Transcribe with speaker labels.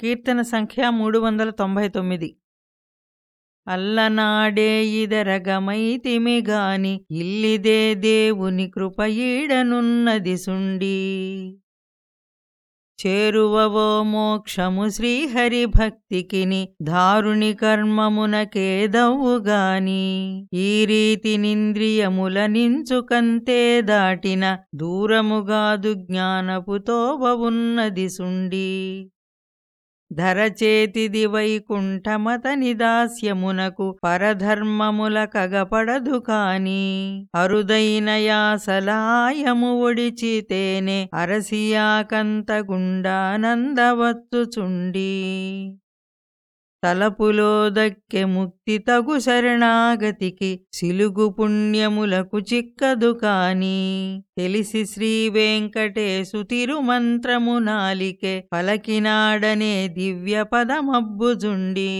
Speaker 1: కీర్తన సంఖ్య మూడు వందల తొంభై తొమ్మిది అల్లనాడే ఇదరగమైతిమిగాని ఇల్లిదే దేవుని కృపయీడనున్నది సుండి. చేరువవో మోక్షము శ్రీహరి భక్తికిని దారుణి కర్మమునకేదవుగాని ఈ రీతి నింద్రియముల నించుకంతే దాటిన దూరముగాదు జ్ఞానపు తోబవున్నది సుండి. ధరచేతిది వైకుంఠమత నిదాస్యమునకు పరధర్మముల కగపడదు కాని అరుదైన యాసలాయము ఒడిచితేనే అరసియాకంతగుండానందవత్తుచుండి తలపులో దక్కె ముక్తి తగు శరణాగతికి సిలుగు పుణ్యములకు చిక్కదు కాని. తెలిసి శ్రీ వెంకటేశు తిరుమంత్రము నాలికే పలకినాడనే దివ్య పదమబ్బుజుండి